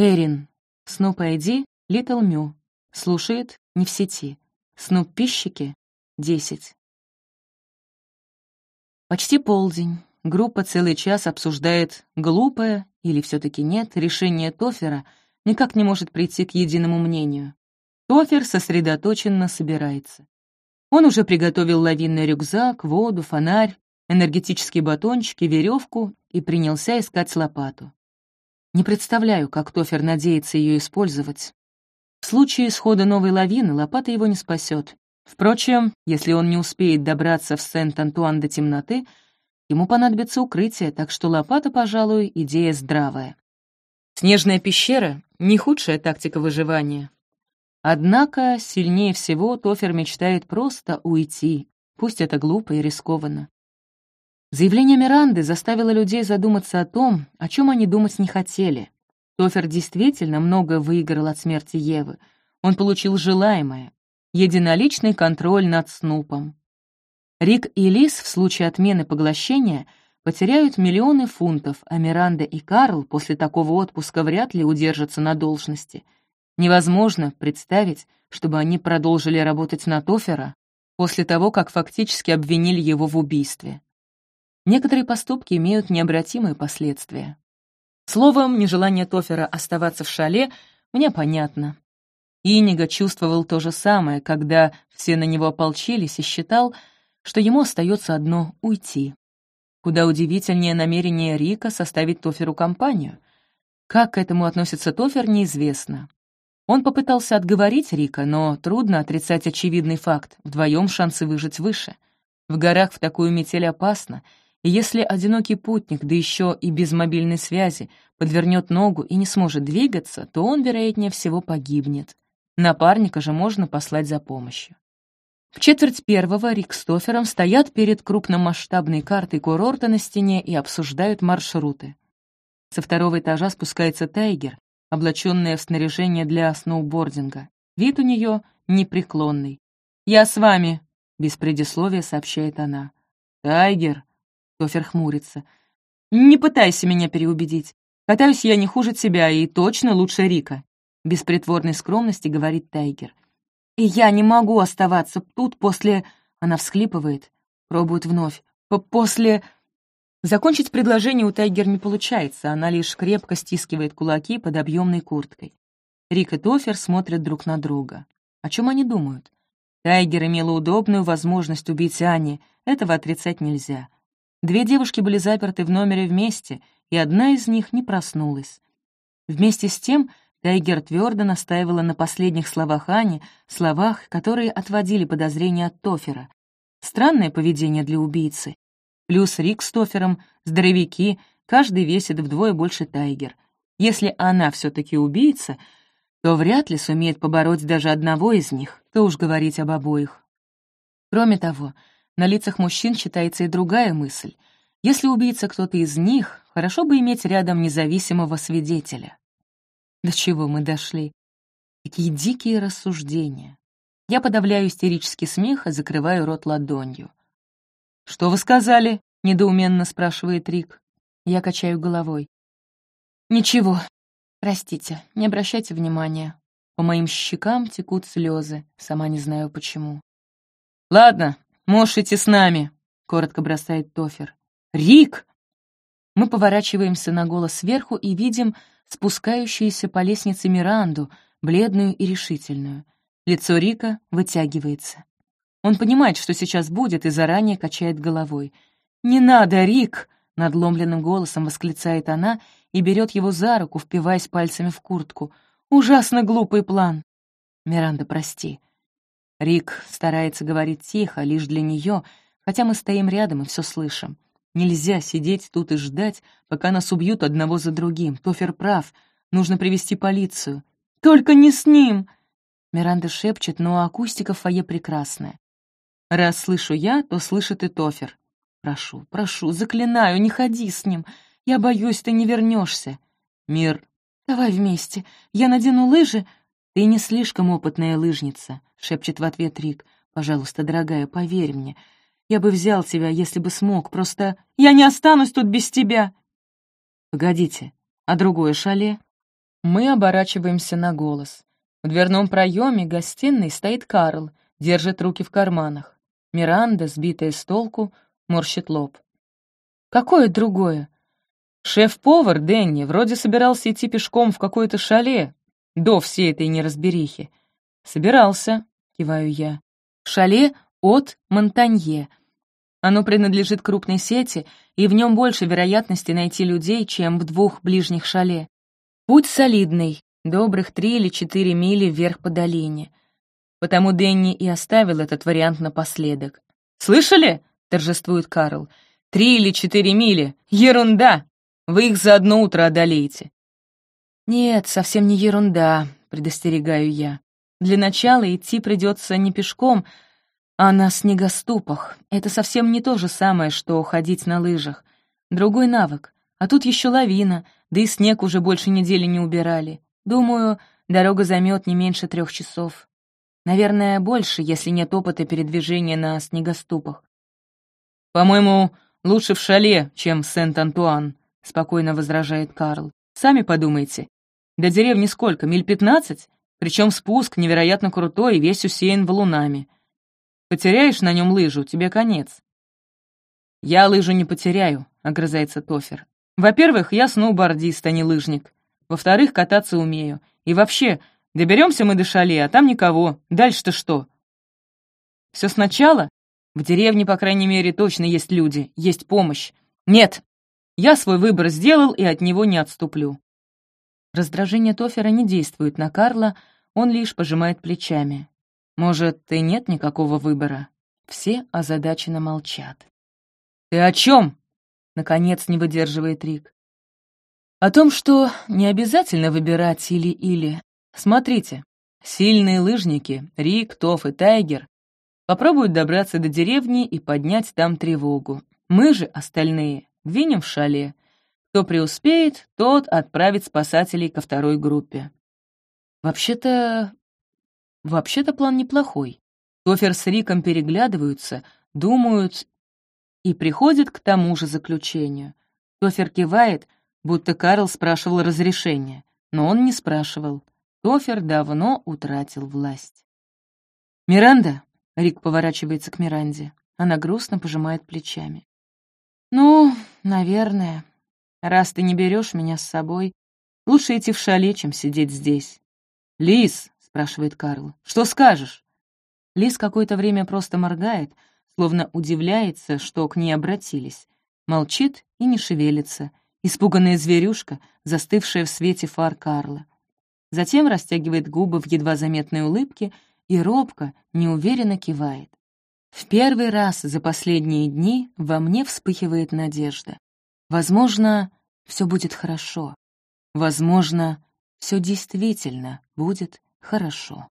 Эрин. Снуп ID, Литл Мю. Слушает, не в сети. Снуп пищики, 10. Почти полдень. Группа целый час обсуждает глупое, или все таки нет, решение Тофера никак не может прийти к единому мнению. Тофер сосредоточенно собирается. Он уже приготовил лавинный рюкзак, воду, фонарь, энергетические батончики, веревку и принялся искать лопату. Не представляю, как Тофер надеется ее использовать. В случае исхода новой лавины лопата его не спасет. Впрочем, если он не успеет добраться в Сент-Антуан до темноты, ему понадобится укрытие, так что лопата, пожалуй, идея здравая. Снежная пещера — не худшая тактика выживания. Однако сильнее всего Тофер мечтает просто уйти, пусть это глупо и рискованно. Заявление Миранды заставило людей задуматься о том, о чем они думать не хотели. Тофер действительно много выиграл от смерти Евы. Он получил желаемое — единоличный контроль над Снупом. Рик и Лис в случае отмены поглощения потеряют миллионы фунтов, а Миранда и Карл после такого отпуска вряд ли удержатся на должности. Невозможно представить, чтобы они продолжили работать на Тофера после того, как фактически обвинили его в убийстве. Некоторые поступки имеют необратимые последствия. Словом, нежелание Тофера оставаться в шале мне понятно. Инига чувствовал то же самое, когда все на него ополчились и считал, что ему остается одно — уйти. Куда удивительнее намерение Рика составить Тоферу компанию. Как к этому относится Тофер, неизвестно. Он попытался отговорить Рика, но трудно отрицать очевидный факт. Вдвоем шансы выжить выше. В горах в такую метель опасно — и если одинокий путник, да еще и без мобильной связи, подвернет ногу и не сможет двигаться, то он, вероятнее всего, погибнет. Напарника же можно послать за помощью. В четверть первого Рик с Тофером стоят перед крупномасштабной картой курорта на стене и обсуждают маршруты. Со второго этажа спускается Тайгер, облаченная в снаряжение для сноубординга. Вид у нее непреклонный. «Я с вами», — без предисловия сообщает она. «Тайгер», Тофер хмурится. «Не пытайся меня переубедить. Катаюсь я не хуже тебя и точно лучше Рика», — без притворной скромности говорит Тайгер. «И я не могу оставаться тут после...» Она всхлипывает, пробует вновь. «После...» Закончить предложение у Тайгер не получается, она лишь крепко стискивает кулаки под объемной курткой. Рик и Тофер смотрят друг на друга. О чем они думают? Тайгер имела удобную возможность убить Ани, этого отрицать нельзя. Две девушки были заперты в номере вместе, и одна из них не проснулась. Вместе с тем Тайгер твердо настаивала на последних словах Ани, словах, которые отводили подозрения от Тофера. Странное поведение для убийцы. Плюс Рик с Тофером, здоровяки, каждый весит вдвое больше Тайгер. Если она все-таки убийца, то вряд ли сумеет побороть даже одного из них, то уж говорить об обоих. Кроме того, на лицах мужчин читается и другая мысль. Если убийца кто-то из них, хорошо бы иметь рядом независимого свидетеля. До чего мы дошли? Какие дикие рассуждения. Я подавляю истерический смех и закрываю рот ладонью. «Что вы сказали?» — недоуменно спрашивает Рик. Я качаю головой. «Ничего. Простите, не обращайте внимания. По моим щекам текут слезы, сама не знаю почему». «Ладно, «Можешь идти с нами», — коротко бросает Тофер. «Рик!» Мы поворачиваемся на голос сверху и видим спускающуюся по лестнице Миранду, бледную и решительную. Лицо Рика вытягивается. Он понимает, что сейчас будет, и заранее качает головой. «Не надо, Рик!» — надломленным голосом восклицает она и берет его за руку, впиваясь пальцами в куртку. «Ужасно глупый план!» «Миранда, прости. Рик старается говорить тихо, лишь для нее, хотя мы стоим рядом и все слышим. Нельзя сидеть тут и ждать, пока нас убьют одного за другим. Тофер прав, нужно привести полицию. «Только не с ним!» Миранда шепчет, но акустика в фойе прекрасная. Раз слышу я, то слышит и Тофер. «Прошу, прошу, заклинаю, не ходи с ним. Я боюсь, ты не вернешься. «Мир, давай вместе. Я надену лыжи, «Ты не слишком опытная лыжница», — шепчет в ответ Рик. «Пожалуйста, дорогая, поверь мне. Я бы взял тебя, если бы смог, просто... Я не останусь тут без тебя!» «Погодите, а другое шале?» Мы оборачиваемся на голос. В дверном проеме гостиной стоит Карл, держит руки в карманах. Миранда, сбитая с толку, морщит лоб. «Какое другое?» «Шеф-повар Дэнни вроде собирался идти пешком в какое-то шале до всей этой неразберихи». «Собирался», — киваю я. «Шале от Монтанье. Оно принадлежит крупной сети, и в нем больше вероятности найти людей, чем в двух ближних шале. Путь солидный, добрых три или четыре мили вверх по долине. Потому Дэнни и оставил этот вариант напоследок. «Слышали?» — торжествует Карл. «Три или четыре мили! Ерунда! Вы их за одно утро одолеете!» «Нет, совсем не ерунда», — предостерегаю я. «Для начала идти придется не пешком, а на снегоступах. Это совсем не то же самое, что ходить на лыжах. Другой навык. А тут еще лавина, да и снег уже больше недели не убирали. Думаю, дорога займет не меньше трех часов. Наверное, больше, если нет опыта передвижения на снегоступах. «По-моему, лучше в шале, чем в Сент-Антуан», — спокойно возражает Карл. «Сами подумайте. До деревни сколько, миль пятнадцать? Причем спуск невероятно крутой и весь усеян валунами. Потеряешь на нем лыжу, тебе конец». «Я лыжу не потеряю», — огрызается Тофер. Во-первых, я сноубордист, а не лыжник. Во-вторых, кататься умею. И вообще, доберемся мы до шале, а там никого. Дальше-то что? Все сначала? В деревне, по крайней мере, точно есть люди, есть помощь. Нет, я свой выбор сделал и от него не отступлю. Раздражение Тофера не действует на Карла, он лишь пожимает плечами. Может, и нет никакого выбора? Все озадаченно молчат. «Ты о чем?» Наконец не выдерживает Рик. О том, что не обязательно выбирать или-или. Смотрите, сильные лыжники, Рик, Тоф и Тайгер, попробуют добраться до деревни и поднять там тревогу. Мы же, остальные, двинем в шале. Кто преуспеет, тот отправит спасателей ко второй группе. Вообще-то... Вообще-то план неплохой. Тофер с Риком переглядываются, думают и приходит к тому же заключению. Тофер кивает, будто Карл спрашивал разрешения, но он не спрашивал. Тофер давно утратил власть. «Миранда?» — Рик поворачивается к Миранде. Она грустно пожимает плечами. «Ну, наверное. Раз ты не берешь меня с собой, лучше идти в шале, чем сидеть здесь». «Лис?» — спрашивает Карл. «Что скажешь?» Лис какое-то время просто моргает, словно удивляется, что к ней обратились. Молчит и не шевелится, испуганная зверюшка, застывшая в свете фар Карла. Затем растягивает губы в едва заметной улыбке и робко, неуверенно кивает. В первый раз за последние дни во мне вспыхивает надежда. Возможно, все будет хорошо. Возможно, все действительно будет хорошо.